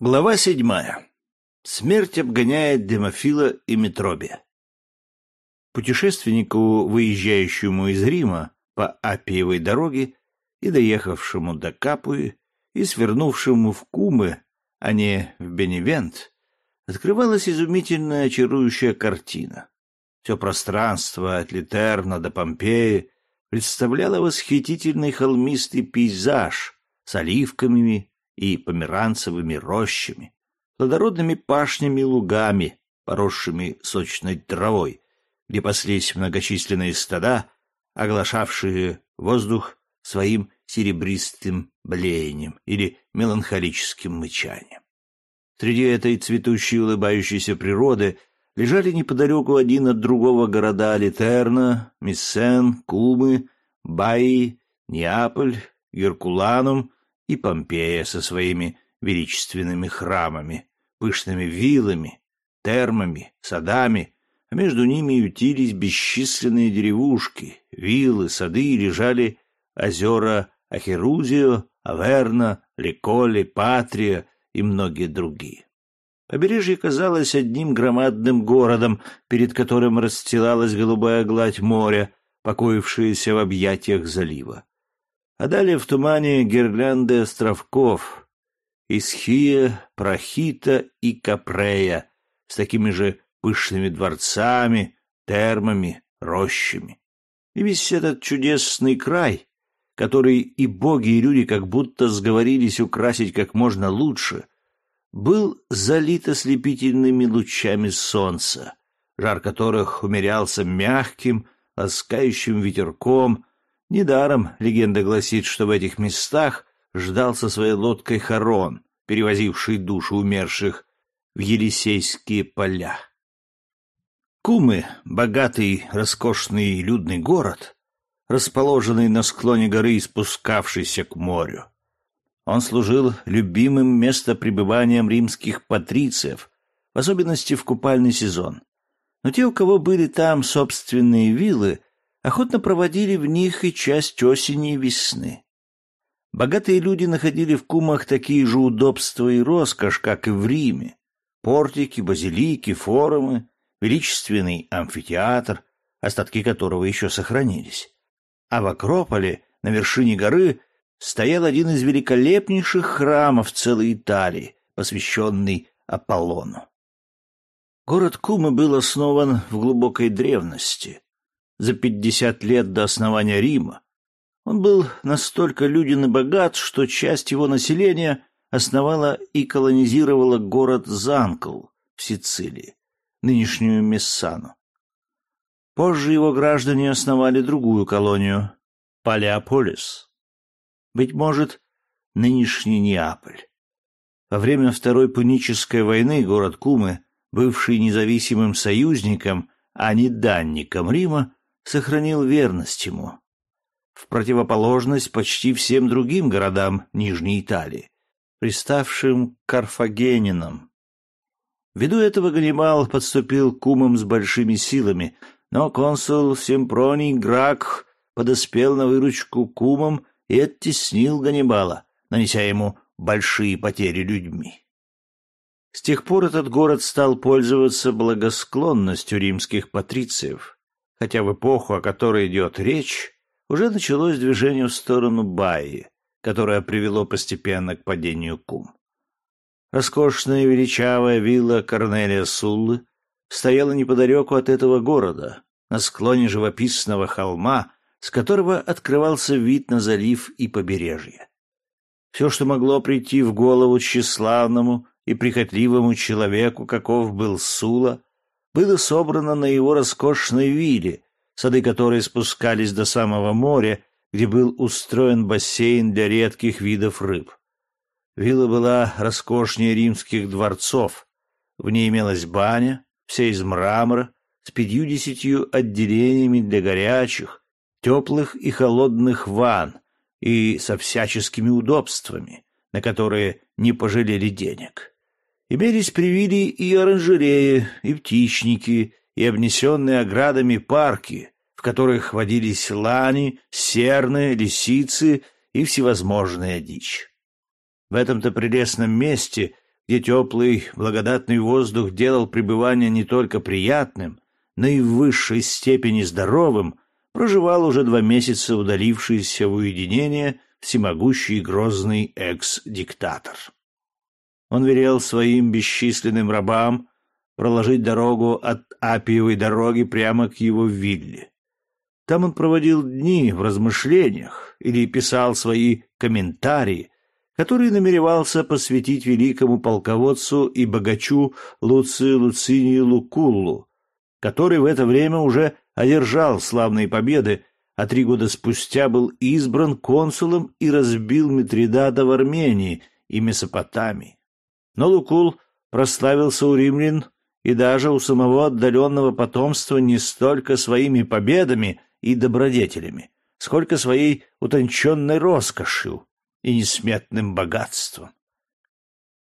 Глава седьмая. Смерть обгоняет Демофила и Метробия. Путешественнику, выезжающему из Рима по Апиевой дороге и доехавшему до Капуи и свернувшему в Кумы, а не в Беневент, открывалась изумительная очарующая картина. Все пространство от Литерна до Помпеи представляло восхитительный холмистый пейзаж с оливками и померанцевыми рощами, плодородными пашнями и лугами, поросшими сочной травой, где паслись многочисленные стада, оглашавшие воздух своим серебристым блеянием или меланхолическим мычанием. Среди этой цветущей улыбающейся природы лежали неподалеку один от другого города Литерна, Миссен, Кумы, Баи, Неаполь, Геркуланум и Помпея со своими величественными храмами, пышными виллами, термами, садами, а между ними ютились бесчисленные деревушки, виллы, сады лежали озера Ахерузио, Аверна, Ликоли, Патрия и многие другие. Побережье казалось одним громадным городом, перед которым расстилалась голубая гладь моря, покоившаяся в объятиях залива а далее в тумане гирлянды островков Исхия, Прохита и Капрея с такими же пышными дворцами, термами, рощами. И весь этот чудесный край, который и боги, и люди как будто сговорились украсить как можно лучше, был залит ослепительными лучами солнца, жар которых умерялся мягким, ласкающим ветерком, Недаром легенда гласит, что в этих местах ждал со своей лодкой Харон, перевозивший души умерших в Елисейские поля. Кумы, богатый, роскошный и людный город, расположенный на склоне горы и спускавшийся к морю. Он служил любимым местопребыванием римских патрициев, в особенности в купальный сезон. Но те, у кого были там собственные виллы, охотно проводили в них и часть осени и весны. Богатые люди находили в кумах такие же удобства и роскошь, как и в Риме. Портики, базилики, форумы, величественный амфитеатр, остатки которого еще сохранились. А в Акрополе, на вершине горы, стоял один из великолепнейших храмов целой Италии, посвященный Аполлону. Город Кумы был основан в глубокой древности, за пятьдесят лет до основания Рима. Он был настолько люден и богат, что часть его населения основала и колонизировала город Занкл в Сицилии, нынешнюю Мессану. Позже его граждане основали другую колонию — Палеополис. Быть может, нынешний Неаполь. Во время Второй Пунической войны город Кумы, бывший независимым союзником, а не данником Рима, сохранил верность ему, в противоположность почти всем другим городам Нижней Италии, приставшим к карфагенинам. Ввиду этого Ганнибал подступил к умам с большими силами, но консул Семпроний Грак подоспел на выручку кумам и оттеснил Ганнибала, нанеся ему большие потери людьми. С тех пор этот город стал пользоваться благосклонностью римских патрициев, хотя в эпоху, о которой идет речь, уже началось движение в сторону Баи, которое привело постепенно к падению Кум. Роскошная величавая вилла Корнелия Суллы стояла неподалеку от этого города, на склоне живописного холма, с которого открывался вид на залив и побережье. Все, что могло прийти в голову тщеславному и прихотливому человеку, каков был Сула, было собрано на его роскошной вилле, сады которой спускались до самого моря, где был устроен бассейн для редких видов рыб. Вилла была роскошнее римских дворцов. В ней имелась баня, вся из мрамора, с пятью-десятью отделениями для горячих, теплых и холодных ванн и со всяческими удобствами, на которые не пожалели денег. Имелись привили и оранжереи, и птичники, и обнесенные оградами парки, в которых водились лани, серны, лисицы и всевозможная дичь. В этом-то прелестном месте, где теплый, благодатный воздух делал пребывание не только приятным, но и в высшей степени здоровым, проживал уже два месяца удалившийся в уединение всемогущий и грозный экс-диктатор. Он велел своим бесчисленным рабам проложить дорогу от Апиевой дороги прямо к его вилле. Там он проводил дни в размышлениях или писал свои комментарии, которые намеревался посвятить великому полководцу и богачу Луцию Луцинию Лукуллу, который в это время уже одержал славные победы, а три года спустя был избран консулом и разбил Митридата в Армении и Месопотамии. Но Лукул прославился у римлян и даже у самого отдаленного потомства не столько своими победами и добродетелями, сколько своей утонченной роскошью и несметным богатством.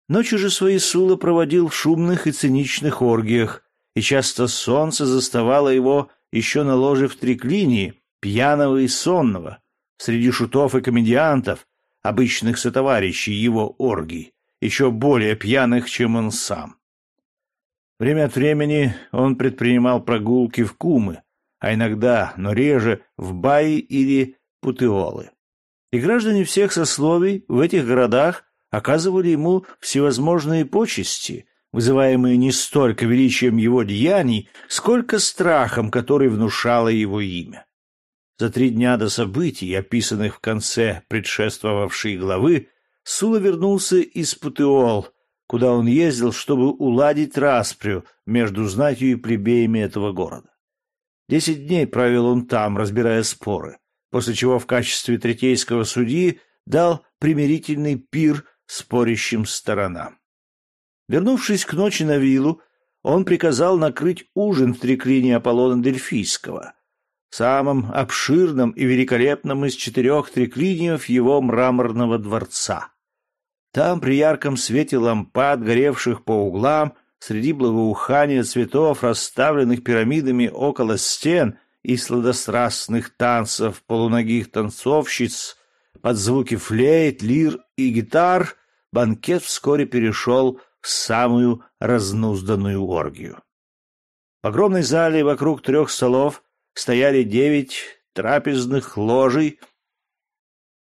Ночи же свои Сула проводил в шумных и циничных оргиях, и часто солнце заставало его еще на ложе в триклинии, пьяного и сонного, среди шутов и комедиантов, обычных сотоварищей его оргий, еще более пьяных, чем он сам. Время от времени он предпринимал прогулки в Кумы, а иногда, но реже, в Баи или Путеолы. И граждане всех сословий в этих городах оказывали ему всевозможные почести, вызываемые не столько величием его деяний, сколько страхом, который внушало его имя. За три дня до событий, описанных в конце предшествовавшей главы, Сула вернулся из Путеол, куда он ездил, чтобы уладить распрю между знатью и плебеями этого города. Десять дней провел он там, разбирая споры, после чего в качестве третейского судьи дал примирительный пир спорящим сторонам. Вернувшись к ночи на виллу, он приказал накрыть ужин в триклине Аполлона Дельфийского, самым обширным и великолепным из четырех триклиниев его мраморного дворца. Там при ярком свете лампад, горевших по углам, среди благоухания цветов, расставленных пирамидами около стен и сладострастных танцев полуногих танцовщиц, под звуки флейт, лир и гитар, банкет вскоре перешел в самую разнузданную оргию. В огромной зале вокруг трех столов стояли девять трапезных ложей,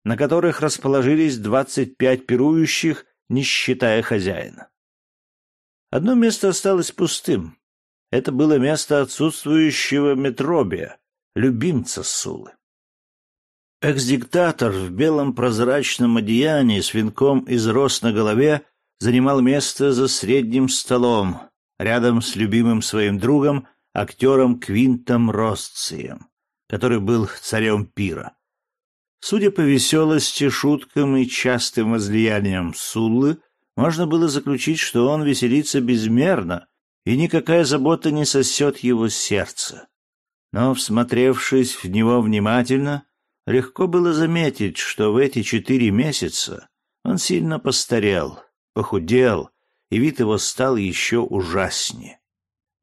на которых расположились двадцать пять пирующих, не считая хозяина. Одно место осталось пустым. Это было место отсутствующего Метробия, любимца Сулы. Экс-диктатор в белом прозрачном одеянии с венком из роз на голове занимал место за средним столом, рядом с любимым своим другом, актером Квинтом Росцием, который был царем пира. Судя по веселости, шуткам и частым возлияниям Суллы, можно было заключить, что он веселится безмерно, и никакая забота не сосет его сердце. Но, всмотревшись в него внимательно, легко было заметить, что в эти четыре месяца он сильно постарел, похудел, и вид его стал еще ужаснее.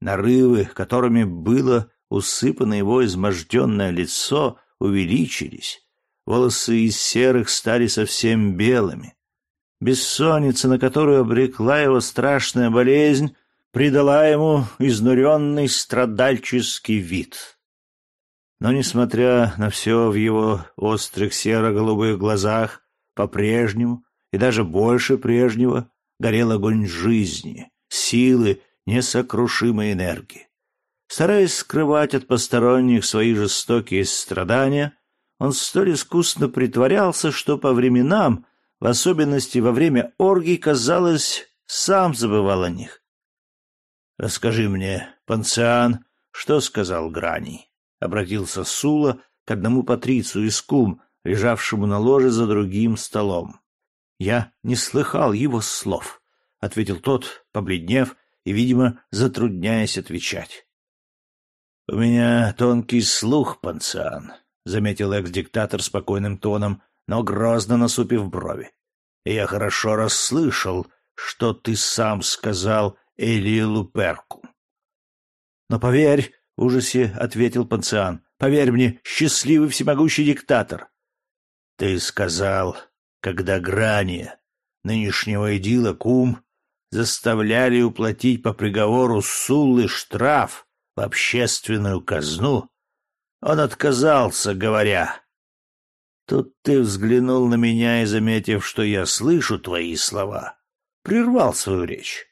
Нарывы, которыми было усыпано его изможденное лицо, увеличились, волосы из серых стали совсем белыми. Бессонница, на которую обрекла его страшная болезнь, придала ему изнуренный страдальческий вид. Но, несмотря на все в его острых серо-голубых глазах, по-прежнему и даже больше прежнего горел огонь жизни, силы, несокрушимой энергии. Стараясь скрывать от посторонних свои жестокие страдания, он столь искусно притворялся, что по временам, в особенности во время оргий, казалось, сам забывал о них. «Расскажи мне, Панциан, что сказал Граний?» — обратился Сула к одному патрицию из кум, лежавшему на ложе за другим столом. «Я не слыхал его слов», — ответил тот, побледнев и, видимо, затрудняясь отвечать. — У меня тонкий слух, панциан, — заметил экс-диктатор спокойным тоном, но грозно насупив брови. — Я хорошо расслышал, что ты сам сказал Эли Луперку. — Но поверь, — в ужасе ответил панциан, — поверь мне, счастливый всемогущий диктатор. — Ты сказал, когда Грани, нынешнего идила кум, заставляли уплатить по приговору Суллы штраф в общественную казну, он отказался, говоря, «Тут ты взглянул на меня и, заметив, что я слышу твои слова, прервал свою речь.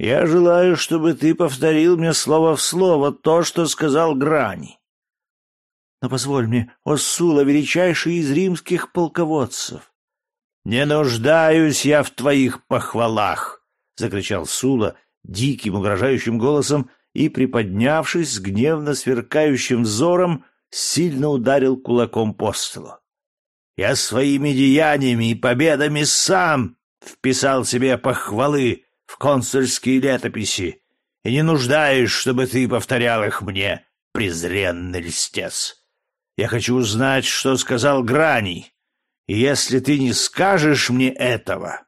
Я желаю, чтобы ты повторил мне слово в слово то, что сказал Грани. Но позволь мне, о Сула, величайший из римских полководцев. Не нуждаюсь я в твоих похвалах, закричал Сула диким угрожающим голосом и, приподнявшись с гневно сверкающим взором, сильно ударил кулаком по столу. Я своими деяниями и победами сам вписал себе похвалы в консульские летописи и не нуждаюсь, чтобы ты повторял их мне, презренный льстец. Я хочу узнать, что сказал Граний, и если ты не скажешь мне этого,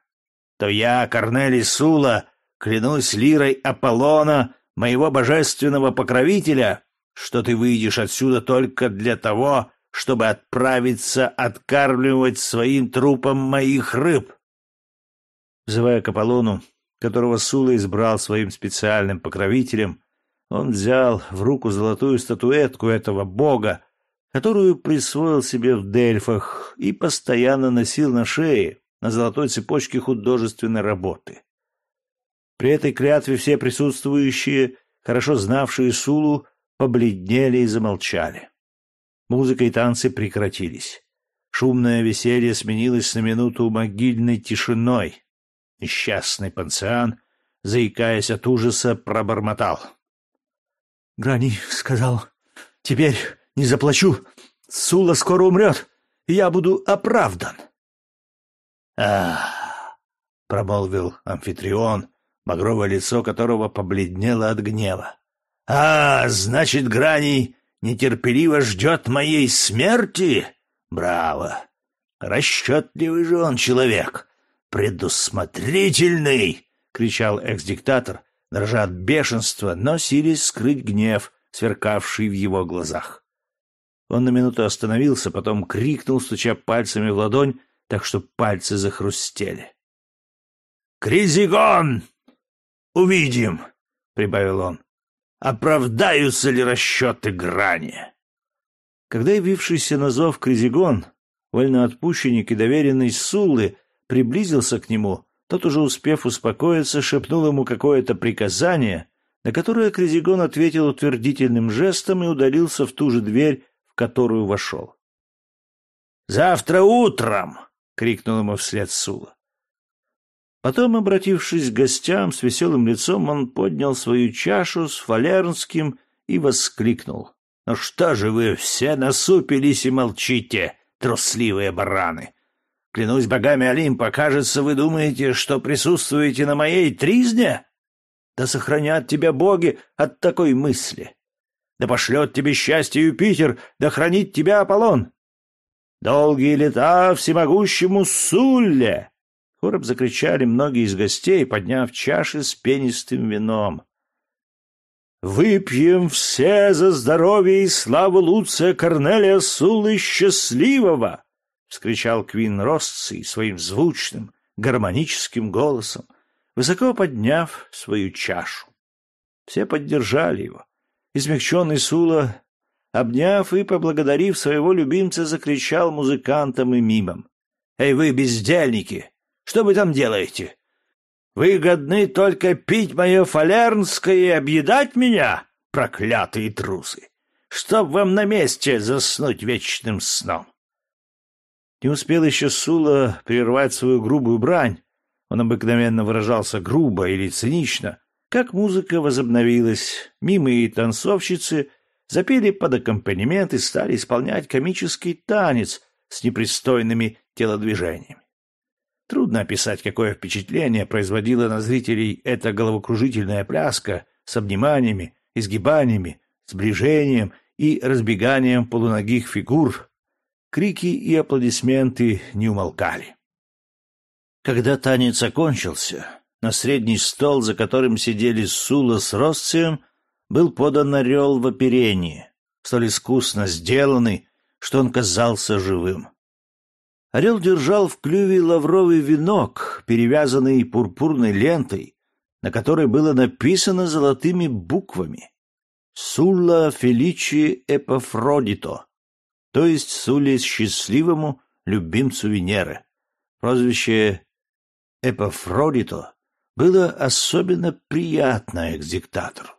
то я, Корнелий Сула, клянусь лирой Аполлона, моего божественного покровителя, что ты выйдешь отсюда только для того, чтобы отправиться откармливать своим трупом моих рыб. Взывая к Аполлону, которого Сула избрал своим специальным покровителем, он взял в руку золотую статуэтку этого бога, которую присвоил себе в Дельфах и постоянно носил на шее на золотой цепочке художественной работы. При этой клятве все присутствующие, хорошо знавшие Сулу, побледнели и замолчали. Музыка и танцы прекратились. Шумное веселье сменилось на минуту могильной тишиной. Несчастный панциан, заикаясь от ужаса, пробормотал. — Грани сказал, — теперь не заплачу. Сула скоро умрет, и я буду оправдан. — Ах! — промолвил амфитрион, багровое лицо которого побледнело от гнева. — А, значит, Граний нетерпеливо ждет моей смерти? Браво! Расчетливый же он человек, предусмотрительный! — кричал экс-диктатор, дрожа от бешенства, но силясь скрыть гнев, сверкавший в его глазах. Он на минуту остановился, потом крикнул, стуча пальцами в ладонь, так что пальцы захрустели. «Кризигон! Увидим!» — прибавил он. «Оправдаются ли расчеты грани?» Когда явившийся на зов Кризигон, вольноотпущенник и доверенный Суллы, приблизился к нему, тот, уже успев успокоиться, шепнул ему какое-то приказание, на которое Кризигон ответил утвердительным жестом и удалился в ту же дверь, в которую вошел. «Завтра утром!» — крикнул ему вслед Сула. Потом, обратившись к гостям с веселым лицом, он поднял свою чашу с фалернским и воскликнул. «Ну что же вы все насупились и молчите, трусливые бараны? Клянусь богами Олимпа, кажется, вы думаете, что присутствуете на моей тризне? Да сохранят тебя боги от такой мысли. Да пошлет тебе счастье Юпитер, да хранит тебя Аполлон. Долгие лета всемогущему Сулле! Хором закричали многие из гостей, подняв чаши с пенистым вином. «Выпьем все за здоровье и славу Луция Корнелия Суллы Счастливого!» — вскричал Квин Росций своим звучным, гармоническим голосом, высоко подняв свою чашу. Все поддержали его. Измягченный Сула, обняв и поблагодарив своего любимца, закричал музыкантам и мимом. «Эй вы, бездельники! Что вы там делаете? Вы годны только пить мое фалернское и объедать меня, проклятые трусы! Чтоб вам на месте заснуть вечным сном!» Не успел еще Сула прервать свою грубую брань, он обыкновенно выражался грубо или цинично, как музыка возобновилась, мимые танцовщицы запели под аккомпанемент и стали исполнять комический танец с непристойными телодвижениями. Трудно описать, какое впечатление производила на зрителей эта головокружительная пляска с обниманиями, изгибаниями, сближением и разбеганием полуногих фигур. Крики и аплодисменты не умолкали. Когда танец окончился, на средний стол, за которым сидели Сула с Росцием, был подан орел в оперении, столь искусно сделанный, что он казался живым. Орел держал в клюве лавровый венок, перевязанный пурпурной лентой, на которой было написано золотыми буквами «Сулла Феличи Эпофродито», то есть Суле счастливому любимцу Венеры. Прозвище Эпофродито было особенно приятно экзектатору.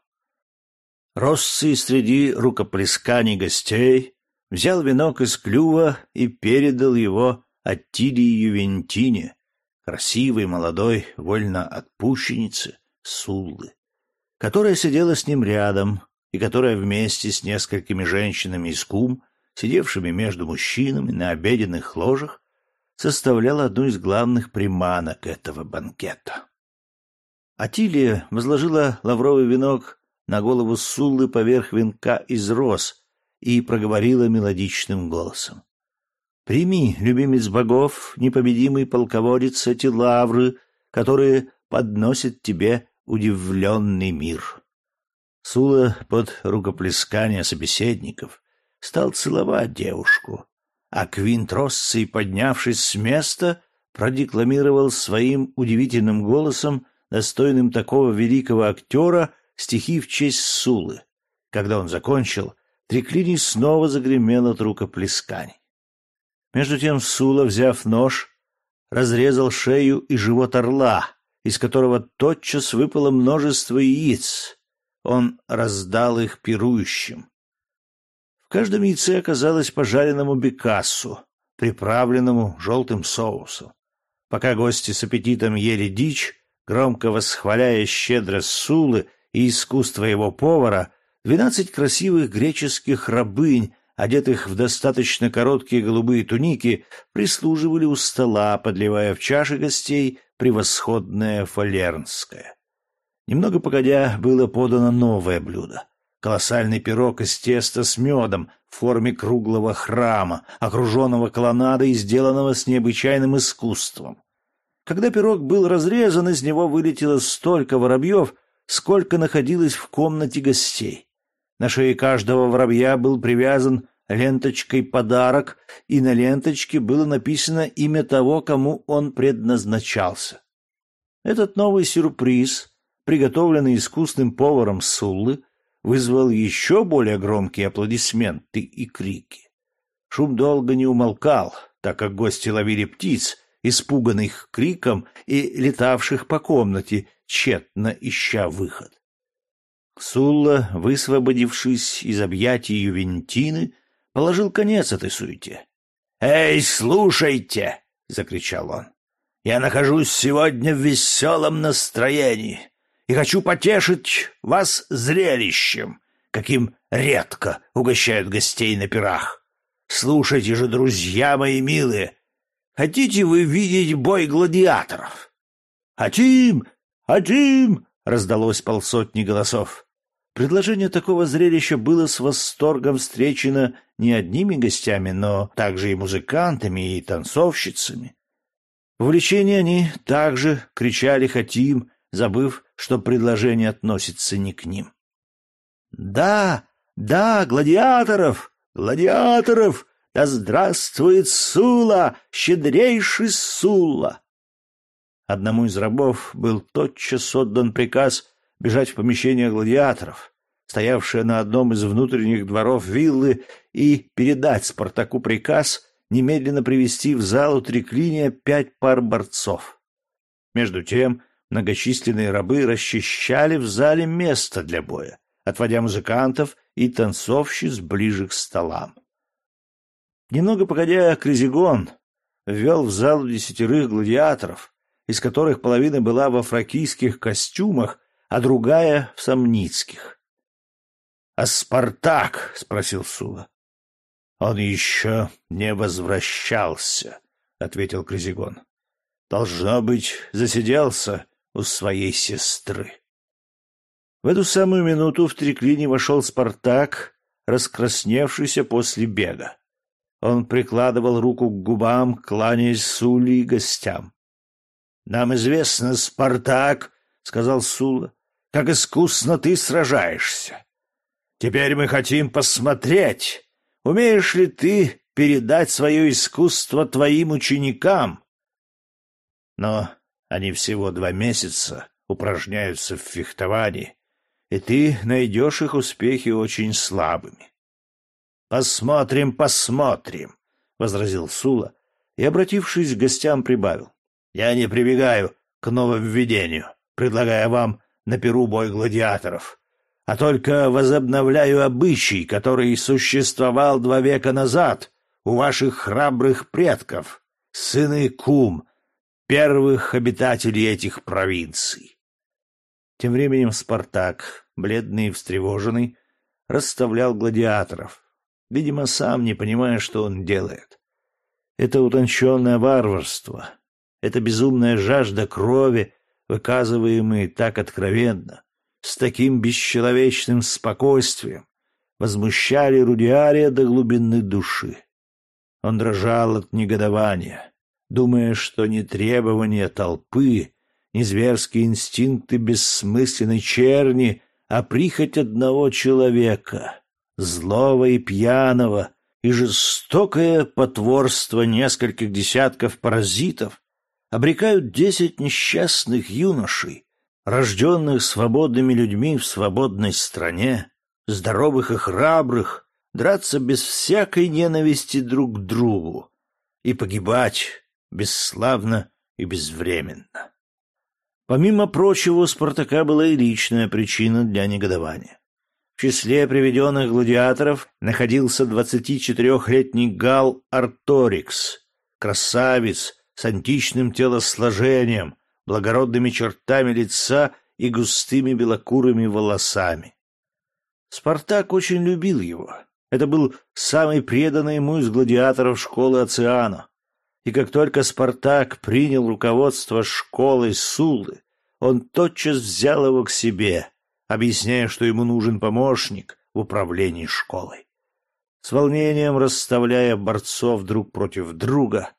Россий среди рукоплесканий гостей взял венок из клюва и передал его Аттилии Ювентине, красивой молодой вольноотпущеннице Суллы, которая сидела с ним рядом и которая вместе с несколькими женщинами из кум, сидевшими между мужчинами на обеденных ложах, составляла одну из главных приманок этого банкета. Атилия возложила лавровый венок на голову Суллы поверх венка из роз и проговорила мелодичным голосом. «Прими, любимец богов, непобедимый полководец, эти лавры, которые подносят тебе удивленный мир». Сула под рукоплескание собеседников стал целовать девушку, а Квинт Россий, поднявшись с места, продекламировал своим удивительным голосом, достойным такого великого актера, стихи в честь Сулы. Когда он закончил, Треклиний снова загремел от рукоплесканий. Между тем Сула, взяв нож, разрезал шею и живот орла, из которого тотчас выпало множество яиц. Он раздал их пирующим. В каждом яйце оказалось пожаренному бекассу, приправленному желтым соусом. Пока гости с аппетитом ели дичь, громко восхваляя щедро Сулы и искусство его повара, двенадцать красивых греческих рабынь, одетых в достаточно короткие голубые туники, прислуживали у стола, подливая в чаши гостей превосходное фалернское. Немного погодя, было подано новое блюдо. Колоссальный пирог из теста с медом в форме круглого храма, окруженного колоннадой и сделанного с необычайным искусством. Когда пирог был разрезан, из него вылетело столько воробьев, сколько находилось в комнате гостей. На шее каждого воробья был привязан ленточкой подарок, и на ленточке было написано имя того, кому он предназначался. Этот новый сюрприз, приготовленный искусным поваром Суллы, вызвал еще более громкие аплодисменты и крики. Шум долго не умолкал, так как гости ловили птиц, испуганных криком и летавших по комнате, тщетно ища выход. Сулла, высвободившись из объятий Ювентины, положил конец этой суете. «Эй, слушайте!» — закричал он. «Я нахожусь сегодня в веселом настроении и хочу потешить вас зрелищем, каким редко угощают гостей на пирах. Слушайте же, друзья мои милые, хотите вы видеть бой гладиаторов? Хотим, хотим, раздалось полсотни голосов. Предложение такого зрелища было с восторгом встречено не одними гостями, но также и музыкантами и танцовщицами. В увлечении они также кричали «хотим», забыв, что предложение относится не к ним. «Да, да, гладиаторов! Гладиаторов! Да здравствует Сула, щедрейший Сула!» Одному из рабов был тотчас отдан приказ бежать в помещение гладиаторов, стоявшее на одном из внутренних дворов виллы, и передать Спартаку приказ немедленно привести в залу триклиния пять пар борцов. Между тем многочисленные рабы расчищали в зале место для боя, отводя музыкантов и танцовщиц ближе к столам. Немного погодя, Кризигон ввел в зал десятерых гладиаторов, из которых половина была во фракийских костюмах, а другая — в самницких. — А Спартак? — спросил Сула. — Он еще не возвращался, — ответил Кризигон. — Должно быть, засиделся у своей сестры. В эту самую минуту в треклине вошел Спартак, раскрасневшийся после бега. Он прикладывал руку к губам, кланяясь Сули и гостям. — Нам известно, Спартак, — сказал Сула, — как искусно ты сражаешься. Теперь мы хотим посмотреть, умеешь ли ты передать свое искусство твоим ученикам. Но они всего два месяца упражняются в фехтовании, и ты найдешь их успехи очень слабыми. «Посмотрим, посмотрим», — возразил Сула и, обратившись к гостям, прибавил. «Я не прибегаю к нововведению, предлагая вам на перу бой гладиаторов, а только возобновляю обычай, который существовал два века назад у ваших храбрых предков, сыны Кум, первых обитателей этих провинций. Тем временем Спартак, бледный и встревоженный, расставлял гладиаторов, видимо, сам не понимая, что он делает. Это утонченное варварство, это безумная жажда крови, выказываемые так откровенно, с таким бесчеловечным спокойствием, возмущали Рудиария до глубины души. Он дрожал от негодования, думая, что не требования толпы, не зверские инстинкты бессмысленной черни, а прихоть одного человека, злого и пьяного, и жестокое потворство нескольких десятков паразитов обрекают десять несчастных юношей, рожденных свободными людьми в свободной стране, здоровых и храбрых, драться без всякой ненависти друг к другу и погибать бесславно и безвременно. Помимо прочего, у Спартака была и личная причина для негодования. В числе приведенных гладиаторов находился 24-летний гал Арторикс, красавец с античным телосложением, благородными чертами лица и густыми белокурыми волосами. Спартак очень любил его. Это был самый преданный ему из гладиаторов школы Оциана. И как только Спартак принял руководство школой Сулы, он тотчас взял его к себе, объясняя, что ему нужен помощник в управлении школой. С волнением расставляя борцов друг против друга,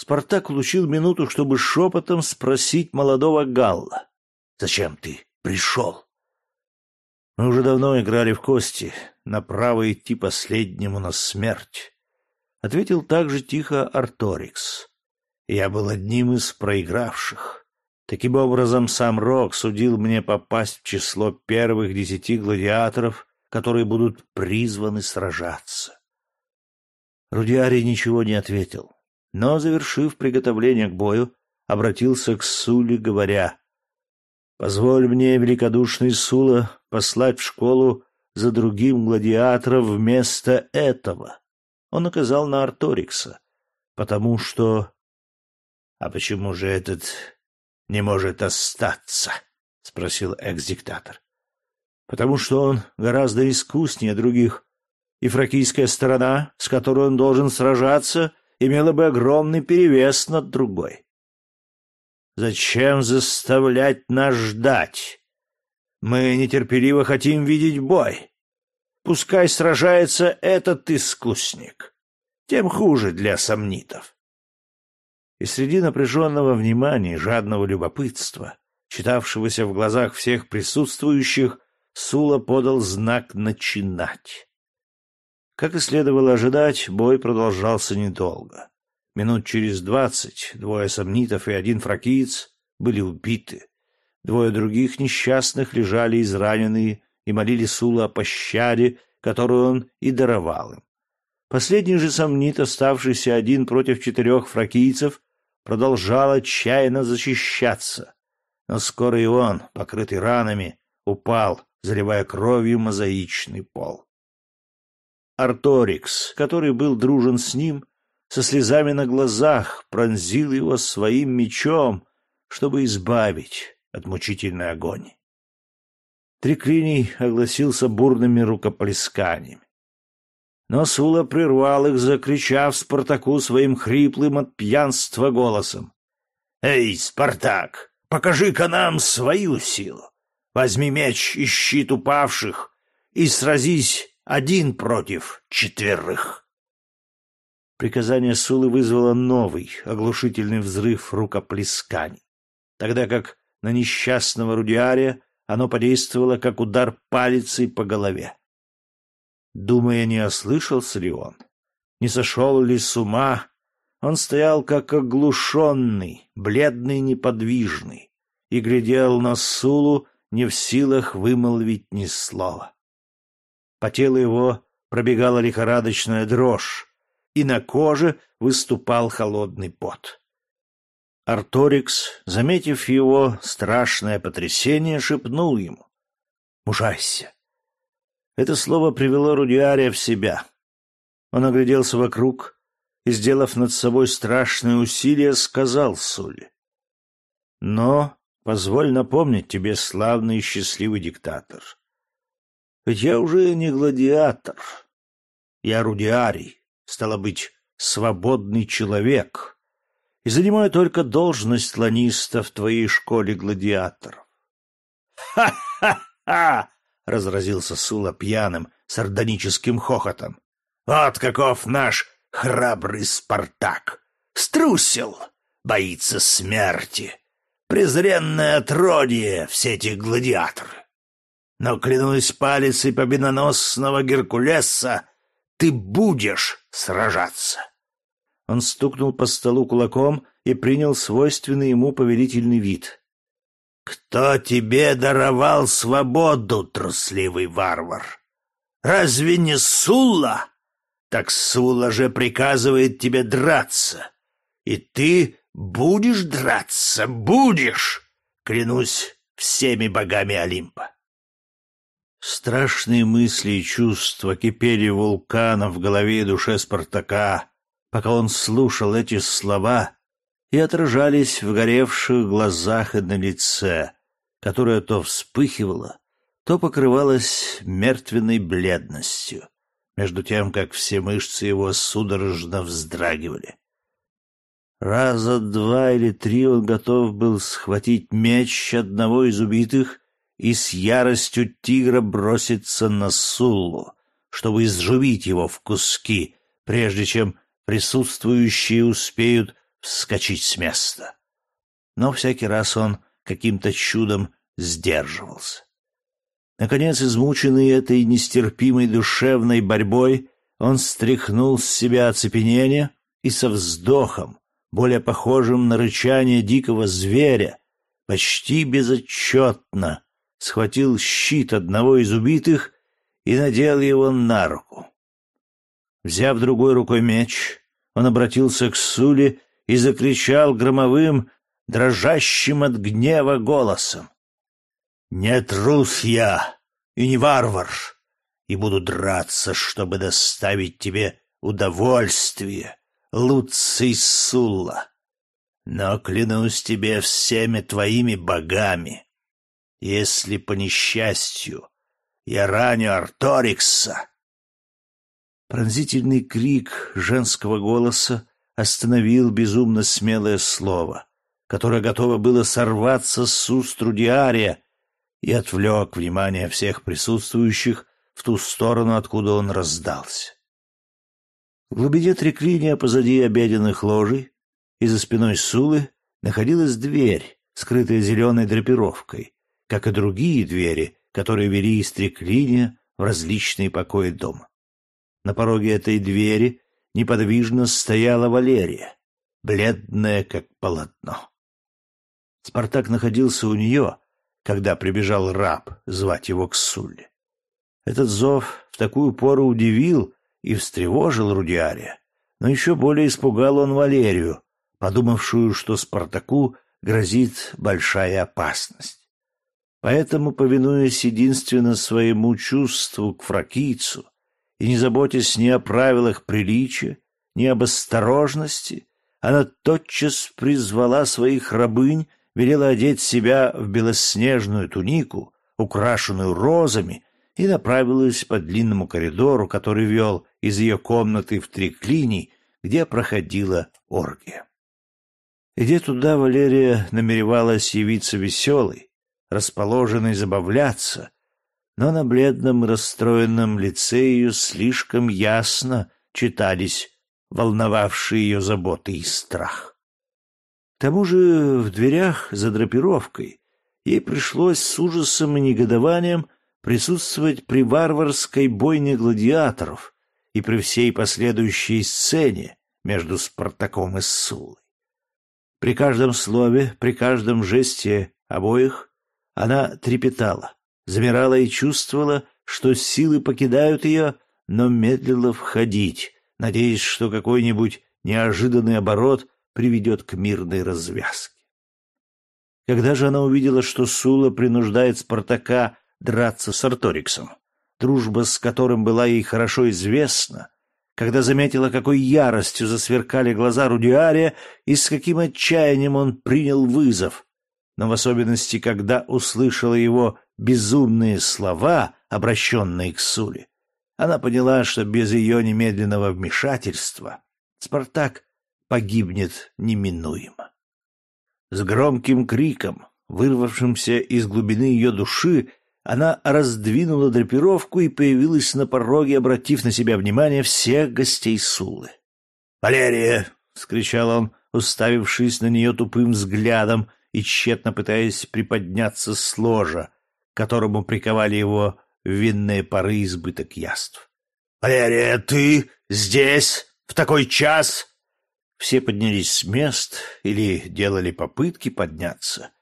Спартак получил минуту, чтобы шепотом спросить молодого Галла. «Зачем ты пришел?» Мы уже давно играли в кости, направо идти последнему на смерть. Ответил также тихо Арторикс. Я был одним из проигравших. Таким образом, сам Рок судил мне попасть в число первых десяти гладиаторов, которые будут призваны сражаться. Рудиарий ничего не ответил, но, завершив приготовление к бою, обратился к Суле, говоря, «Позволь мне, великодушный Сула, послать в школу за другим гладиатором вместо этого». Он указал на Арторикса, потому что... А почему же этот не может остаться? — спросил экс-диктатор. — Потому что он гораздо искуснее других, и фракийская сторона, с которой он должен сражаться, имела бы огромный перевес над другой. Зачем заставлять нас ждать? Мы нетерпеливо хотим видеть бой. Пускай сражается этот искусник. Тем хуже для сомнитов и среди напряженного внимания и жадного любопытства, читавшегося в глазах всех присутствующих, Сула подал знак «начинать». Как и следовало ожидать, бой продолжался недолго. Минут через двадцать двое сомнитов и один фракиец были убиты. Двое других несчастных лежали израненные и молили Сула о пощаде, которую он и даровал им. Последний же сомнит, оставшийся один против четырех фракийцев, продолжал отчаянно защищаться. Но скоро и он, покрытый ранами, упал, заливая кровью мозаичный пол. Арторикс, который был дружен с ним, со слезами на глазах пронзил его своим мечом, чтобы избавить от мучительной агонии. Триклиний огласился бурными рукоплесканиями. Но Сула прервал их, закричав Спартаку своим хриплым от пьянства голосом. «Эй, Спартак, покажи-ка нам свою силу! Возьми меч и щит упавших и сразись один против четверых!» Приказание Сулы вызвало новый, оглушительный взрыв рукоплесканий, тогда как на несчастного Рудиария оно подействовало, как удар палицей по голове думая, не ослышался ли он, не сошел ли с ума. Он стоял как оглушенный, бледный, неподвижный, и глядел на Сулу, не в силах вымолвить ни слова. По телу его пробегала лихорадочная дрожь, и на коже выступал холодный пот. Арторикс, заметив его страшное потрясение, шепнул ему. «Мужайся!» Это слово привело Рудиария в себя. Он огляделся вокруг и, сделав над собой страшное усилие, сказал Суле. «Но позволь напомнить тебе, славный и счастливый диктатор, ведь я уже не гладиатор, я Рудиарий, стало быть, свободный человек» и занимаю только должность ланиста в твоей школе гладиаторов. «Ха-ха-ха!» — разразился Сула пьяным, сардоническим хохотом. «Вот каков наш храбрый Спартак! Струсил, боится смерти, презренное отродье все эти гладиаторы. Но, клянусь палицей победоносного Геркулеса, ты будешь сражаться. Он стукнул по столу кулаком и принял свойственный ему повелительный вид. «Кто тебе даровал свободу, трусливый варвар? Разве не Сулла? Так Сулла же приказывает тебе драться. И ты будешь драться, будешь, клянусь всеми богами Олимпа». Страшные мысли и чувства кипели вулканом в голове и душе Спартака, пока он слушал эти слова, и отражались в горевших глазах и на лице, которое то вспыхивало, то покрывалось мертвенной бледностью, между тем, как все мышцы его судорожно вздрагивали. Раза два или три он готов был схватить меч одного из убитых и с яростью тигра броситься на Суллу, чтобы изживить его в куски, прежде чем присутствующие успеют вскочить с места. Но всякий раз он каким-то чудом сдерживался. Наконец, измученный этой нестерпимой душевной борьбой, он стряхнул с себя оцепенение и со вздохом, более похожим на рычание дикого зверя, почти безотчетно схватил щит одного из убитых и надел его на руку. Взяв другой рукой меч, он обратился к Суле и закричал громовым, дрожащим от гнева голосом. «Не трус я и не варвар, и буду драться, чтобы доставить тебе удовольствие, Луций Сулла. Но клянусь тебе всеми твоими богами, если по несчастью я раню Арторикса, Пронзительный крик женского голоса остановил безумно смелое слово, которое готово было сорваться с уст Рудиария и отвлек внимание всех присутствующих в ту сторону, откуда он раздался. В глубине треклиния позади обеденных ложей и за спиной Сулы находилась дверь, скрытая зеленой драпировкой, как и другие двери, которые вели из треклиния в различные покои дома. На пороге этой двери неподвижно стояла Валерия, бледная как полотно. Спартак находился у нее, когда прибежал раб звать его к Сулле. Этот зов в такую пору удивил и встревожил Рудиария, но еще более испугал он Валерию, подумавшую, что Спартаку грозит большая опасность. Поэтому, повинуясь единственно своему чувству к фракийцу, и не заботясь ни о правилах приличия, ни об осторожности, она тотчас призвала своих рабынь, велела одеть себя в белоснежную тунику, украшенную розами, и направилась по длинному коридору, который вел из ее комнаты в триклиний, где проходила оргия. Идя туда, Валерия намеревалась явиться веселой, расположенной забавляться, но на бледном расстроенном лице ее слишком ясно читались волновавшие ее заботы и страх. К тому же в дверях за драпировкой ей пришлось с ужасом и негодованием присутствовать при варварской бойне гладиаторов и при всей последующей сцене между Спартаком и Сулой. При каждом слове, при каждом жесте обоих, она трепетала, замирала и чувствовала, что силы покидают ее, но медлила входить, надеясь, что какой-нибудь неожиданный оборот приведет к мирной развязке. Когда же она увидела, что Сула принуждает Спартака драться с Арториксом, дружба с которым была ей хорошо известна, когда заметила, какой яростью засверкали глаза Рудиария и с каким отчаянием он принял вызов, но в особенности, когда услышала его безумные слова, обращенные к Суле, она поняла, что без ее немедленного вмешательства Спартак погибнет неминуемо. С громким криком, вырвавшимся из глубины ее души, она раздвинула драпировку и появилась на пороге, обратив на себя внимание всех гостей Сулы. «Валерия!» — скричал он, уставившись на нее тупым взглядом и тщетно пытаясь приподняться с ложа, которому приковали его винные пары избыток яств. «Валерия, ты здесь в такой час?» Все поднялись с мест или делали попытки подняться,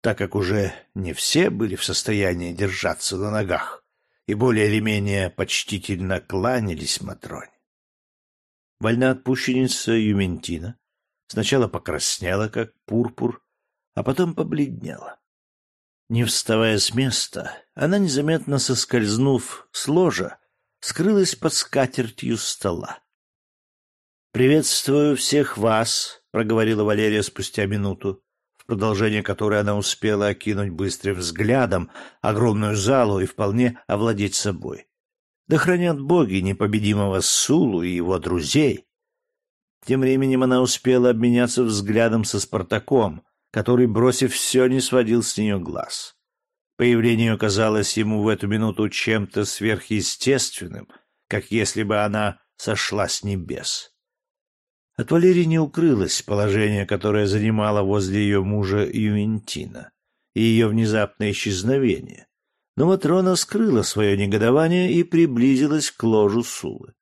так как уже не все были в состоянии держаться на ногах и более или менее почтительно кланялись Матроне. Вольноотпущенница Юментина сначала покраснела, как пурпур, а потом побледнела. Не вставая с места, она, незаметно соскользнув с ложа, скрылась под скатертью стола. «Приветствую всех вас», — проговорила Валерия спустя минуту, в продолжение которой она успела окинуть быстрым взглядом огромную залу и вполне овладеть собой. Да хранят боги непобедимого Сулу и его друзей. Тем временем она успела обменяться взглядом со Спартаком, который, бросив все, не сводил с нее глаз. Появление казалось ему в эту минуту чем-то сверхъестественным, как если бы она сошла с небес. От Валерии не укрылось положение, которое занимала возле ее мужа Ювентина, и ее внезапное исчезновение. Но Матрона скрыла свое негодование и приблизилась к ложу Сулы.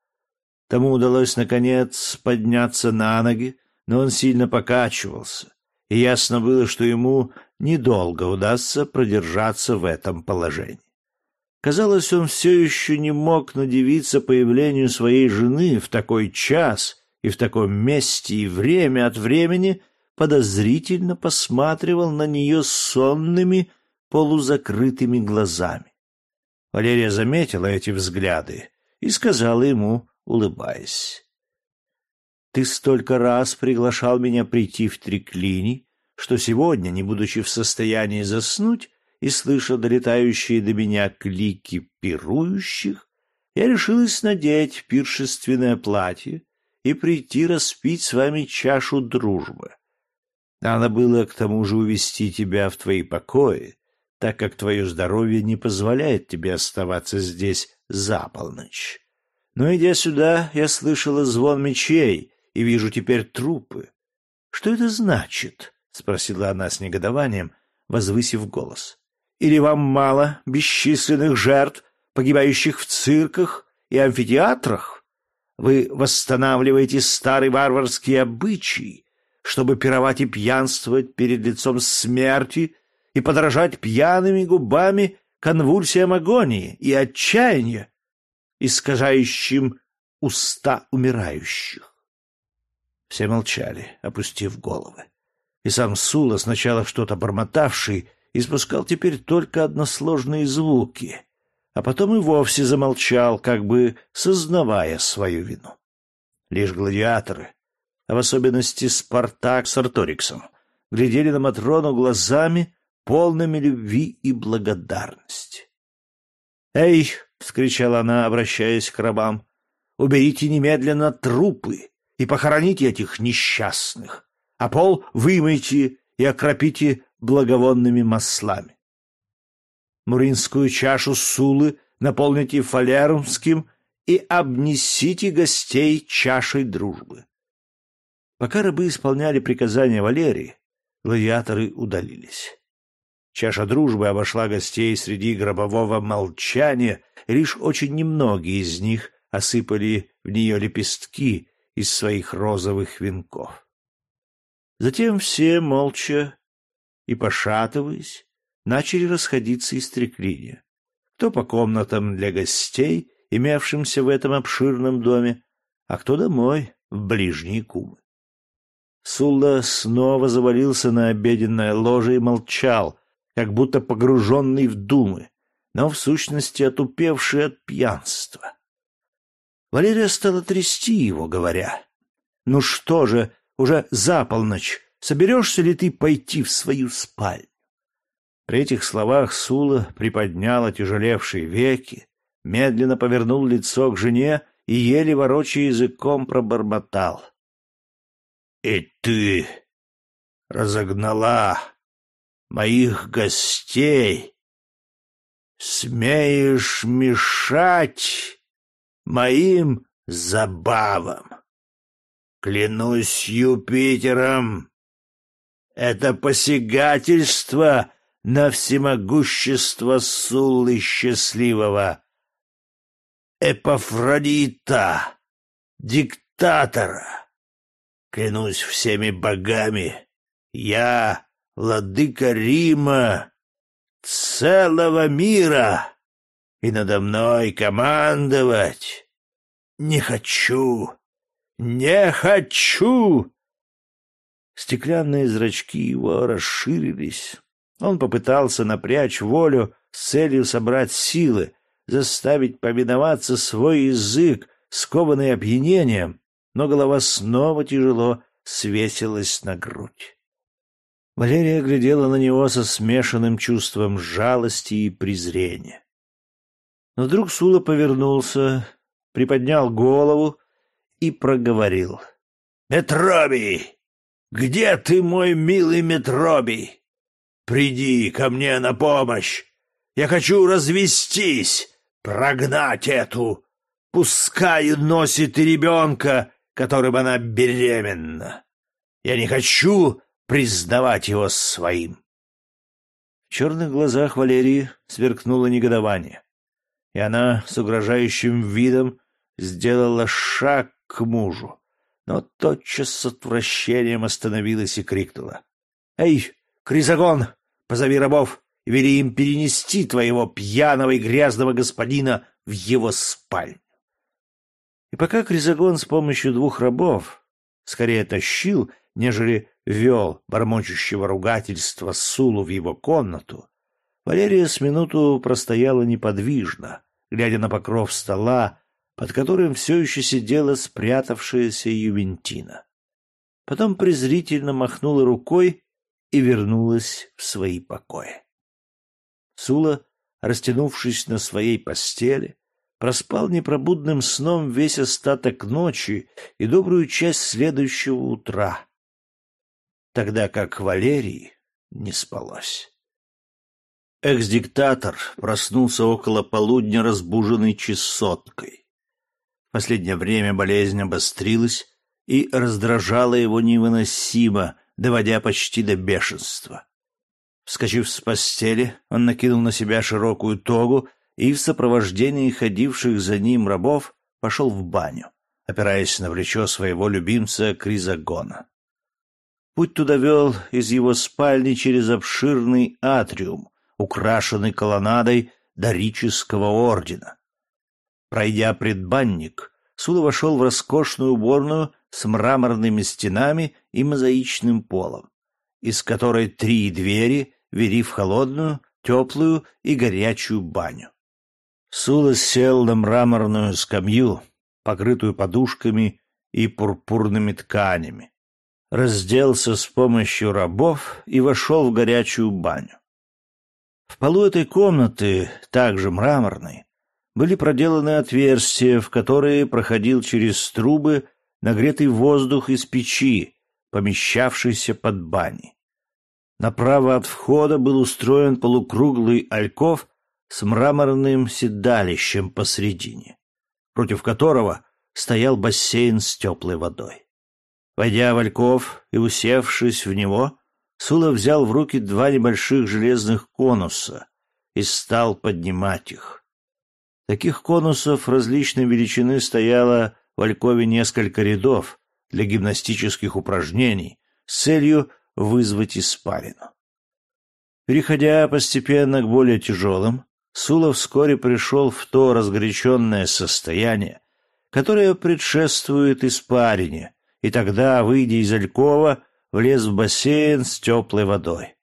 Тому удалось, наконец, подняться на ноги, но он сильно покачивался, и ясно было, что ему недолго удастся продержаться в этом положении. Казалось, он все еще не мог надевиться появлению своей жены в такой час — и в таком месте и время от времени подозрительно посматривал на нее сонными, полузакрытыми глазами. Валерия заметила эти взгляды и сказала ему, улыбаясь. «Ты столько раз приглашал меня прийти в Триклини, что сегодня, не будучи в состоянии заснуть и слыша долетающие до меня клики пирующих, я решилась надеть пиршественное платье и прийти распить с вами чашу дружбы. Надо было к тому же увести тебя в твои покои, так как твое здоровье не позволяет тебе оставаться здесь за полночь. Но, идя сюда, я слышала звон мечей и вижу теперь трупы. Что это значит? — спросила она с негодованием, возвысив голос. — Или вам мало бесчисленных жертв, погибающих в цирках и амфитеатрах? Вы восстанавливаете старый варварский обычай, чтобы пировать и пьянствовать перед лицом смерти и подражать пьяными губами конвульсиям агонии и отчаяния, искажающим уста умирающих. Все молчали, опустив головы. И сам Сула, сначала что-то бормотавший, испускал теперь только односложные звуки, а потом и вовсе замолчал, как бы сознавая свою вину. Лишь гладиаторы, а в особенности Спартак с Арториксом, глядели на Матрону глазами, полными любви и благодарности. «Эй!» — вскричала она, обращаясь к рабам. «Уберите немедленно трупы и похороните этих несчастных, а пол вымойте и окропите благовонными маслами. Муринскую чашу Сулы наполните фалерумским и обнесите гостей чашей дружбы. Пока рабы исполняли приказания Валерии, гладиаторы удалились. Чаша дружбы обошла гостей среди гробового молчания, лишь очень немногие из них осыпали в нее лепестки из своих розовых венков. Затем все молча и, пошатываясь, начали расходиться из треклинья. Кто по комнатам для гостей, имевшимся в этом обширном доме, а кто домой, в ближние кумы. Сулла снова завалился на обеденное ложе и молчал, как будто погруженный в думы, но в сущности отупевший от пьянства. Валерия стала трясти его, говоря, «Ну что же, уже за полночь, соберешься ли ты пойти в свою спальню?» При этих словах Сула приподнял отяжелевшие веки, медленно повернул лицо к жене и, еле ворочая языком, пробормотал. «И ты разогнала моих гостей, смеешь мешать моим забавам. Клянусь Юпитером, это посягательство на всемогущество Суллы Счастливого, Эпофродита, диктатора. Клянусь всеми богами, я, владыка Рима, целого мира, и надо мной командовать. Не хочу, не хочу!» Стеклянные зрачки его расширились. Он попытался напрячь волю с целью собрать силы, заставить повиноваться свой язык, скованный опьянением, но голова снова тяжело свесилась на грудь. Валерия глядела на него со смешанным чувством жалости и презрения. Вдруг Сула повернулся, приподнял голову и проговорил. — Метробий! Где ты, мой милый Метробий? Приди ко мне на помощь! Я хочу развестись, прогнать эту! Пускай носит ребенка, которым она беременна. Я не хочу признавать его своим. В черных глазах Валерии сверкнуло негодование, и она с угрожающим видом сделала шаг к мужу, но тотчас с отвращением остановилась и крикнула. — Эй, Кризагон, позови рабов и вели им перенести твоего пьяного и грязного господина в его спальню. И пока Кризагон с помощью двух рабов скорее тащил, нежели вел бормочущего ругательства Сулу в его комнату, Валерия с минуту простояла неподвижно, глядя на покров стола, под которым все еще сидела спрятавшаяся Ювентина. Потом презрительно махнула рукой и вернулась в свои покои. Сула, растянувшись на своей постели, проспал непробудным сном весь остаток ночи и добрую часть следующего утра, тогда как Валерий не спалось. Экс-диктатор проснулся около полудня, разбуженный чесоткой. В последнее время болезнь обострилась и раздражала его невыносимо, доводя почти до бешенства. Вскочив с постели, он накинул на себя широкую тогу и в сопровождении ходивших за ним рабов пошел в баню, опираясь на плечо своего любимца Кризагона. Путь туда вел из его спальни через обширный атриум, украшенный колоннадой дорического ордена. Пройдя предбанник, Сула вошел в роскошную уборную с мраморными стенами и мозаичным полом, из которой три двери вели в холодную, теплую и горячую баню. Сула сел на мраморную скамью, покрытую подушками и пурпурными тканями, разделся с помощью рабов и вошел в горячую баню. В полу этой комнаты, также мраморной, были проделаны отверстия, в которые проходил через трубы нагретый воздух из печи, помещавшейся под баней. Направо от входа был устроен полукруглый альков с мраморным седалищем посредине, против которого стоял бассейн с теплой водой. Войдя в альков и усевшись в него, Сула взял в руки два небольших железных конуса и стал поднимать их. Таких конусов различной величины стояло в Алькове несколько рядов для гимнастических упражнений с целью вызвать испарину. Переходя постепенно к более тяжелым, Сула вскоре пришел в то разгоряченное состояние, которое предшествует испарине, и тогда, выйдя из Алькова, влез в бассейн с теплой водой.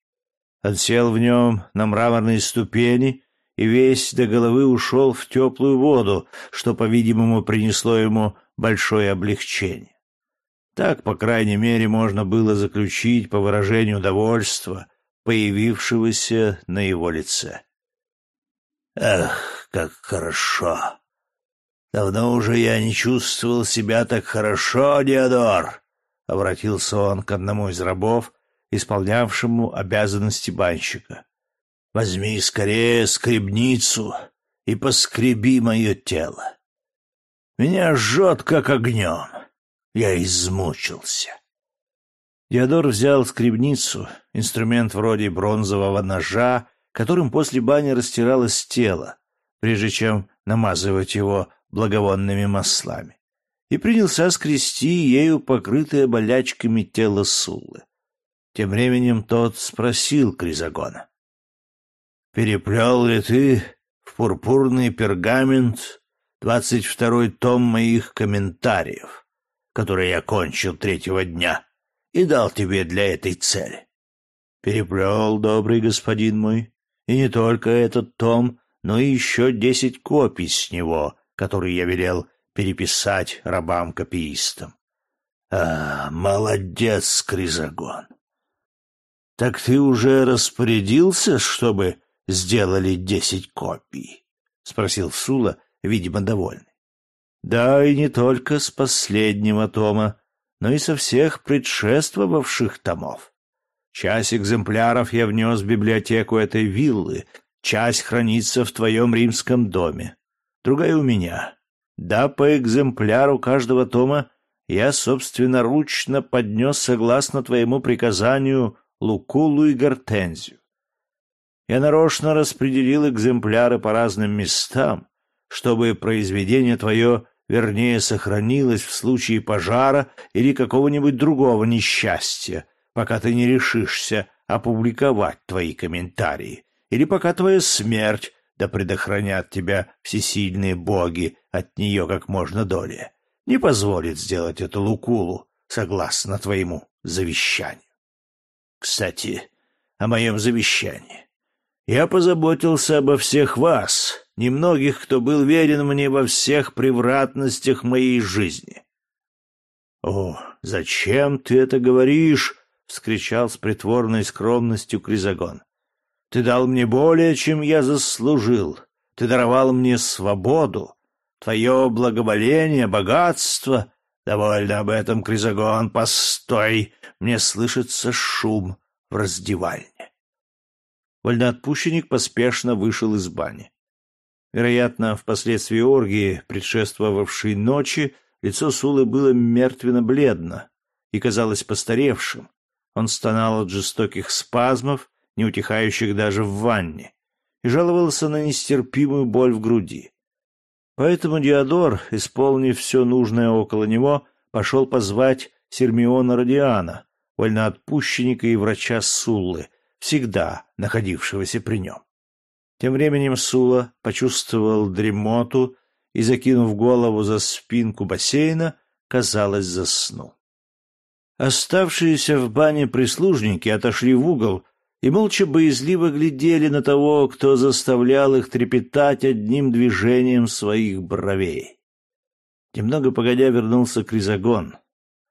Он сел в нем на мраморные ступени и весь до головы ушел в теплую воду, что, по-видимому, принесло ему большое облегчение. Так, по крайней мере, можно было заключить по выражению довольства, появившегося на его лице. «Ах, как хорошо! Давно уже я не чувствовал себя так хорошо, Диодор!» — обратился он к одному из рабов, исполнявшему обязанности банщика. «Возьми скорее скребницу и поскреби мое тело. Меня жжет, как огнем. Я измучился». Диодор взял скребницу, инструмент вроде бронзового ножа, которым после бани растиралось тело, прежде чем намазывать его благовонными маслами, и принялся скрести ею покрытое болячками тело Суллы. Тем временем тот спросил Кризагона. «Переплел ли ты в пурпурный пергамент двадцать второй том моих комментариев, который я кончил третьего дня и дал тебе для этой цели?» «Переплел, добрый господин мой, и не только этот том, но и еще десять копий с него, которые я велел переписать рабам-копиистам. А, молодец, Кризагон. Так ты уже распорядился, чтобы сделали десять копий? спросил Сула, видимо, довольный. Да, и не только с последнего тома, но и со всех предшествовавших томов. Часть экземпляров я внес в библиотеку этой виллы, часть хранится в твоем римском доме, другая у меня. Да, по экземпляру каждого тома я собственноручно поднес согласно твоему приказанию Лукулу и Гортензию. Я нарочно распределил экземпляры по разным местам, чтобы произведение твое вернее сохранилось в случае пожара или какого-нибудь другого несчастья, пока ты не решишься опубликовать твои комментарии, или пока твоя смерть, да предохранят тебя всесильные боги от нее как можно долее, не позволит сделать это Лукулу, согласно твоему завещанию. Кстати, о моем завещании. Я позаботился обо всех вас, немногих, кто был верен мне во всех превратностях моей жизни. — О, зачем ты это говоришь? — вскричал с притворной скромностью Кризагон. — Ты дал мне более, чем я заслужил. Ты даровал мне свободу. Твое благоволение, богатство Довольно об этом, Кризагон, постой, мне слышится шум в раздевальне. Вольноотпущенник поспешно вышел из бани. Вероятно, впоследствии оргии, предшествовавшей ночи, лицо Сулы было мертвенно-бледно и казалось постаревшим. Он стонал от жестоких спазмов, не утихающих даже в ванне, и жаловался на нестерпимую боль в груди. Поэтому Диодор, исполнив все нужное около него, пошел позвать Сермиона Родиана, вольноотпущенника и врача Суллы, всегда находившегося при нем. Тем временем Сула почувствовал дремоту и, закинув голову за спинку бассейна, казалось, заснул. Оставшиеся в бане прислужники отошли в угол и молча боязливо глядели на того, кто заставлял их трепетать одним движением своих бровей. Немного погодя вернулся Кризагон,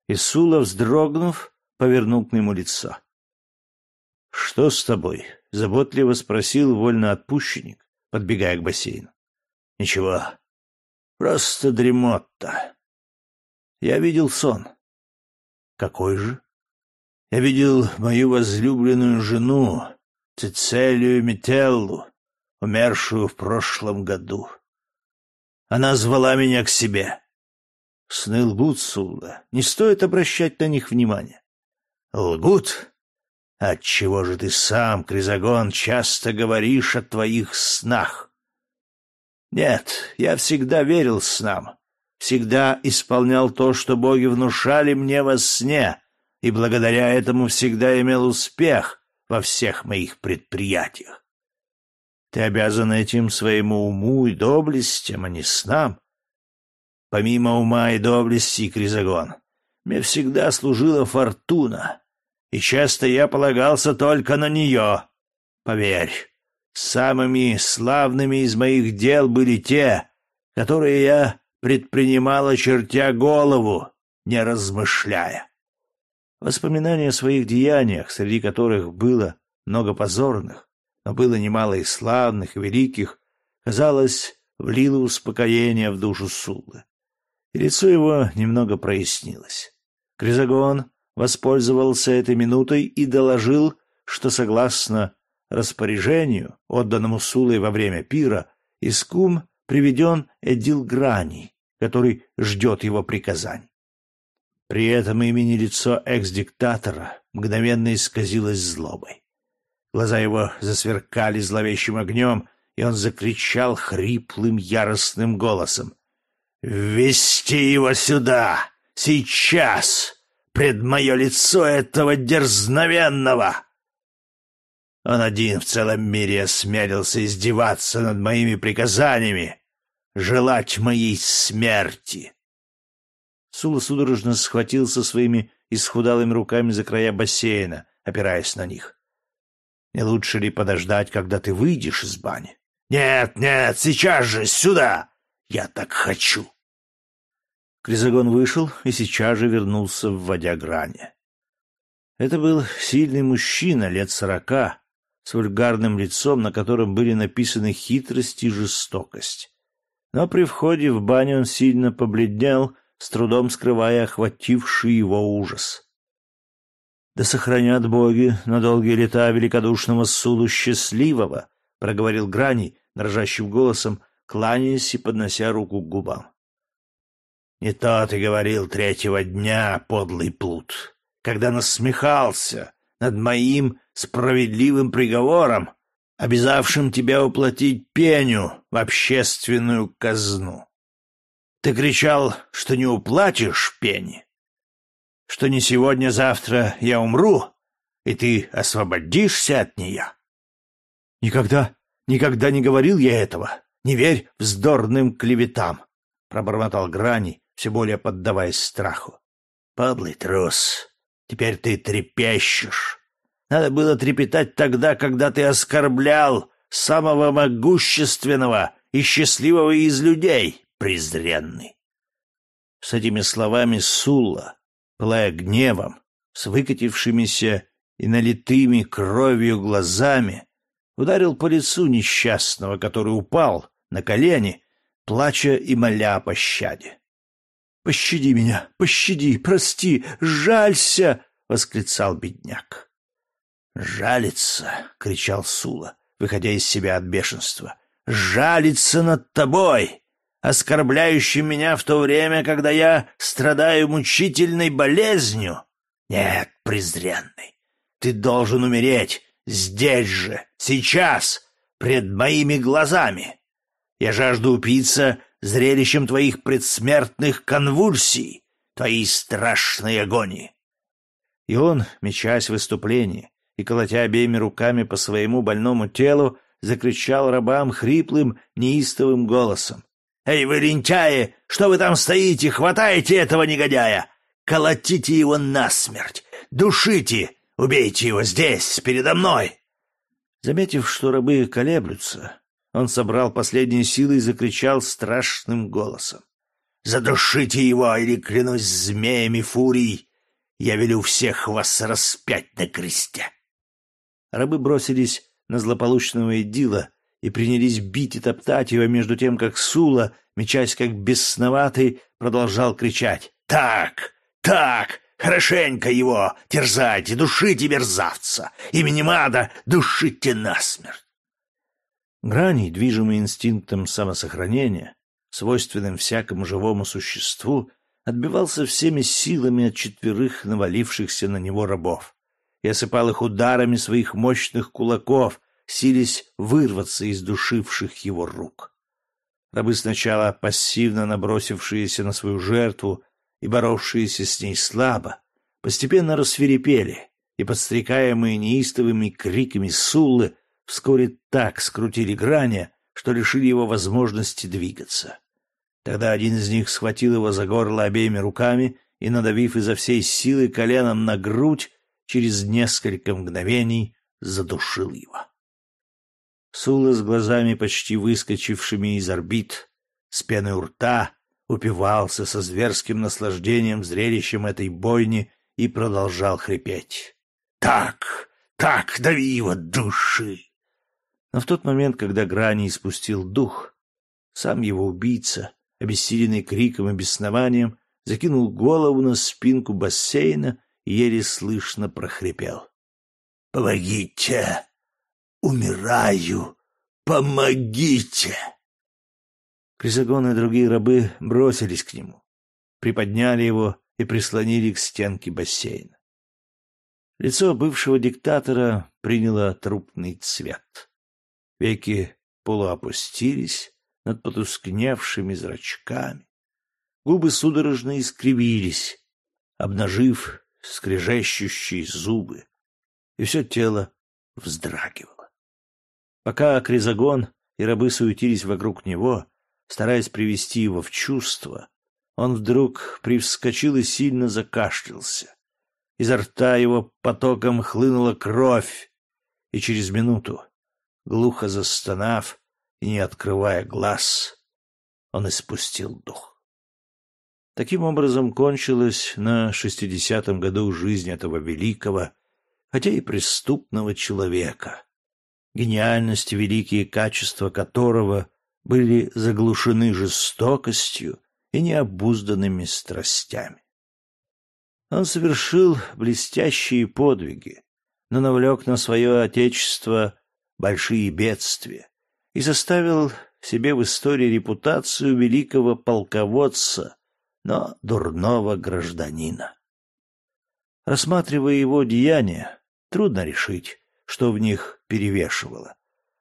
и Сула, вздрогнув, повернул к нему лицо. — Что с тобой? — заботливо спросил вольноотпущенник, подбегая к бассейну. — Ничего, просто дремота. Я видел сон. — Какой же? Я видел мою возлюбленную жену, Цицелию Метеллу, умершую в прошлом году. Она звала меня к себе. Сны лгут, Сула. Не стоит обращать на них внимания. Лгут? Отчего же ты сам, Кризагон, часто говоришь о твоих снах? Нет, я всегда верил снам, всегда исполнял то, что боги внушали мне во сне, и благодаря этому всегда имел успех во всех моих предприятиях. Ты обязан этим своему уму и доблестям, а не снам. Помимо ума и доблести, Кризагон, мне всегда служила фортуна, и часто я полагался только на нее. Поверь, самыми славными из моих дел были те, которые я предпринимал, очертя голову, не размышляя. Воспоминания о своих деяниях, среди которых было много позорных, но было немало и славных, и великих, казалось, влило успокоение в душу Сулы. И лицо его немного прояснилось. Кризагон воспользовался этой минутой и доложил, что согласно распоряжению, отданному Сулой во время пира, Искум приведен Эдил Грани, который ждет его приказаний. При этом имени лицо экс-диктатора мгновенно исказилось злобой. Глаза его засверкали зловещим огнем, и он закричал хриплым яростным голосом. «Ввести его сюда! Сейчас! Пред мое лицо этого дерзновенного!» Он один в целом мире осмелился издеваться над моими приказаниями, желать моей смерти. Сула судорожно схватился своими исхудалыми руками за края бассейна, опираясь на них. Не лучше ли подождать, когда ты выйдешь из бани? Нет, нет, сейчас же, сюда! Я так хочу! Кризагон вышел и сейчас же вернулся, вводя грани. Это был сильный мужчина лет сорока, с вульгарным лицом, на котором были написаны хитрость и жестокость. Но при входе в баню он сильно побледнел с трудом скрывая охвативший его ужас. «Да сохранят боги на долгие лета великодушного суду счастливого», — проговорил Грани дрожащим голосом, кланяясь и поднося руку к губам. «Не то ты говорил третьего дня, подлый плут, когда насмехался над моим справедливым приговором, обязавшим тебя уплатить пеню в общественную казну. Ты кричал, что не уплатишь пени, что не сегодня-завтра я умру, и ты освободишься от нее. Никогда, никогда не говорил я этого. Не верь вздорным клеветам, пробормотал Грани, все более поддаваясь страху. Подлый трус, теперь ты трепещешь. Надо было трепетать тогда, когда ты оскорблял самого могущественного и счастливого из людей, презренный. С этими словами Сула, пылая гневом, с выкатившимися и налитыми кровью глазами, ударил по лицу несчастного, который упал на колени, плача и моля о пощаде. «Пощади меня, пощади, прости, жалься!» — восклицал бедняк. «Жалится!» — кричал Сула, выходя из себя от бешенства. «Жалится над тобой! Оскорбляющим меня в то время, когда я страдаю мучительной болезнью? Нет, презренный, ты должен умереть здесь же, сейчас, пред моими глазами. Я жажду упиться зрелищем твоих предсмертных конвульсий, твоей страшной агонии. И он, мечась в выступлении и колотя обеими руками по своему больному телу, закричал рабам хриплым, неистовым голосом. «Эй, вы лентяи! Что вы там стоите? Хватайте этого негодяя! Колотите его насмерть! Душите! Убейте его здесь, передо мной!» Заметив, что рабы колеблются, он собрал последние силы и закричал страшным голосом. «Задушите его, или, клянусь змеями фурий, я велю всех вас распять на кресте!» Рабы бросились на злополучного Эдила, и принялись бить и топтать его, между тем, как Сула, мечась как бесноватый, продолжал кричать «Так! Так! Хорошенько его! Терзайте, душите мерзавца! Именем ада душите насмерть!» Грани, движимый инстинктом самосохранения, свойственным всякому живому существу, отбивался всеми силами от четверых навалившихся на него рабов и осыпал их ударами своих мощных кулаков, сились вырваться из душивших его рук. Рабы сначала пассивно набросившиеся на свою жертву и боровшиеся с ней слабо, постепенно рассверепели и, подстрекаемые неистовыми криками Суллы, вскоре так скрутили Граня, что лишили его возможности двигаться. Тогда один из них схватил его за горло обеими руками и, надавив изо всей силы коленом на грудь, через несколько мгновений задушил его. Сула с глазами, почти выскочившими из орбит, с пеной у рта, упивался со зверским наслаждением зрелищем этой бойни и продолжал хрипеть. «Так, так, дави его души!» Но в тот момент, когда Грани испустил дух, сам его убийца, обессиленный криком и беснованием, закинул голову на спинку бассейна и еле слышно прохрипел. «Помогите! Умираю! Помогите!» Крисогон и другие рабы бросились к нему, приподняли его и прислонили к стенке бассейна. Лицо бывшего диктатора приняло трупный цвет. Веки полуопустились над потускневшими зрачками. Губы судорожно искривились, обнажив скрежещущие зубы, и все тело вздрагивало. Пока Кризагон и рабы суетились вокруг него, стараясь привести его в чувство, он вдруг привскочил и сильно закашлялся. Изо рта его потоком хлынула кровь, и через минуту, глухо застонав и не открывая глаз, он испустил дух. Таким образом кончилась на шестидесятом году жизнь этого великого, хотя и преступного человека, гениальность и великие качества которого были заглушены жестокостью и необузданными страстями. Он совершил блестящие подвиги, но навлек на свое отечество большие бедствия и составил себе в истории репутацию великого полководца, но дурного гражданина. Рассматривая его деяния, трудно решить, что в них перевешивало.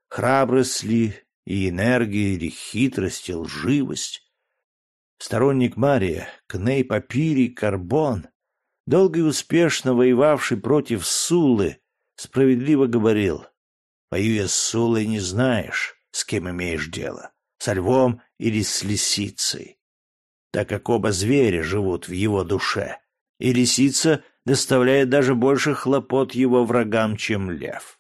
Храбрость ли и энергия, или хитрость и лживость. Сторонник Мария, Кней Папирий, Карбон, долго и успешно воевавший против Сулы, справедливо говорил, «Воюя с Сулой, не знаешь, с кем имеешь дело, со львом или с лисицей так как оба зверя живут в его душе, и лисица доставляет даже больше хлопот его врагам, чем лев.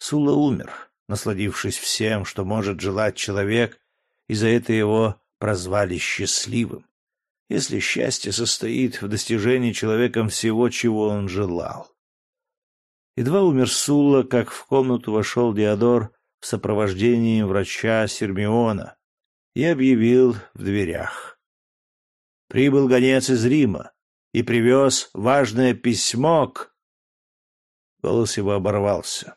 Сула умер, насладившись всем, что может желать человек, и за это его прозвали счастливым, если счастье состоит в достижении человеком всего, чего он желал. Едва умер Сула, как в комнату вошел Диодор в сопровождении врача Сермиона, и объявил в дверях. Прибыл гонец из Рима и привез важное письмо к... Голос его оборвался.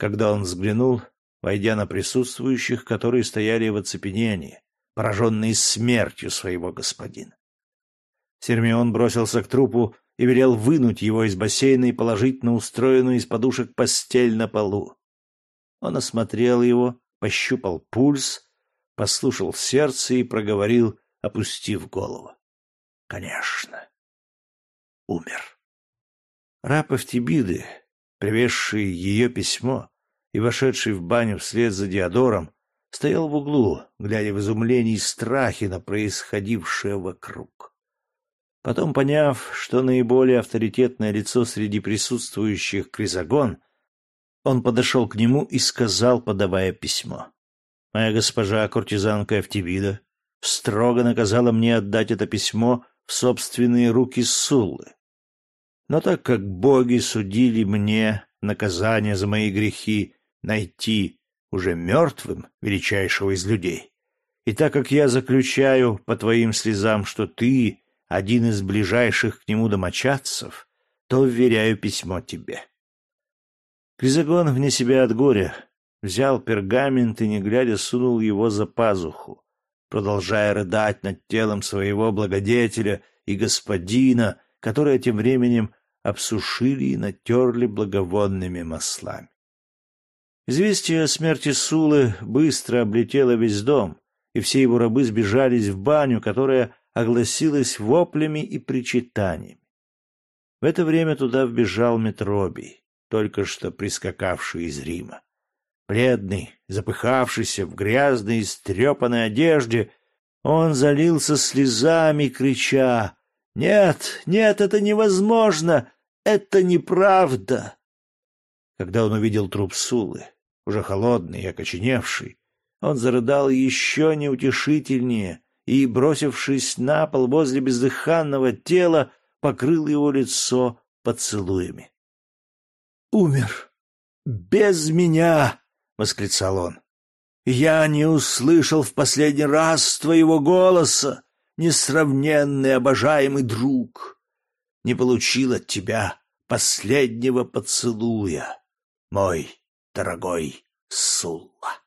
Когда он взглянул, войдя на присутствующих, которые стояли в оцепенении, пораженные смертью своего господина. Сермион бросился к трупу и велел вынуть его из бассейна и положить на устроенную из подушек постель на полу. Он осмотрел его, пощупал пульс послушал сердце и проговорил, опустив голову. Конечно. Умер. Раб Эфтибиды, привезший ее письмо и вошедший в баню вслед за Диодором, стоял в углу, глядя в изумлении и страхе на происходившее вокруг. Потом, поняв, что наиболее авторитетное лицо среди присутствующих Кризагон, он подошел к нему и сказал, подавая письмо. Моя госпожа куртизанка Эфтибида строго наказала мне отдать это письмо в собственные руки Суллы. Но так как боги судили мне наказание за мои грехи найти уже мертвым величайшего из людей, и так как я заключаю по твоим слезам, что ты один из ближайших к нему домочадцев, то вверяю письмо тебе. Кризагон вне себя от горя взял пергамент и, не глядя, сунул его за пазуху, продолжая рыдать над телом своего благодетеля и господина, которые тем временем обсушили и натерли благовонными маслами. Известие о смерти Сулы быстро облетело весь дом, и все его рабы сбежались в баню, которая огласилась воплями и причитаниями. В это время туда вбежал Метробий, только что прискакавший из Рима. Бледный, запыхавшийся в грязной, истрепанной одежде, он залился слезами, крича «Нет, нет, это невозможно! Это неправда!» Когда он увидел труп Сулы, уже холодный и окоченевший, он зарыдал еще неутешительнее и, бросившись на пол возле бездыханного тела, покрыл его лицо поцелуями. «Умер! Без меня!» — восклицал он. «Я не услышал в последний раз твоего голоса, несравненный обожаемый друг. Не получил от тебя последнего поцелуя, мой дорогой Сулла».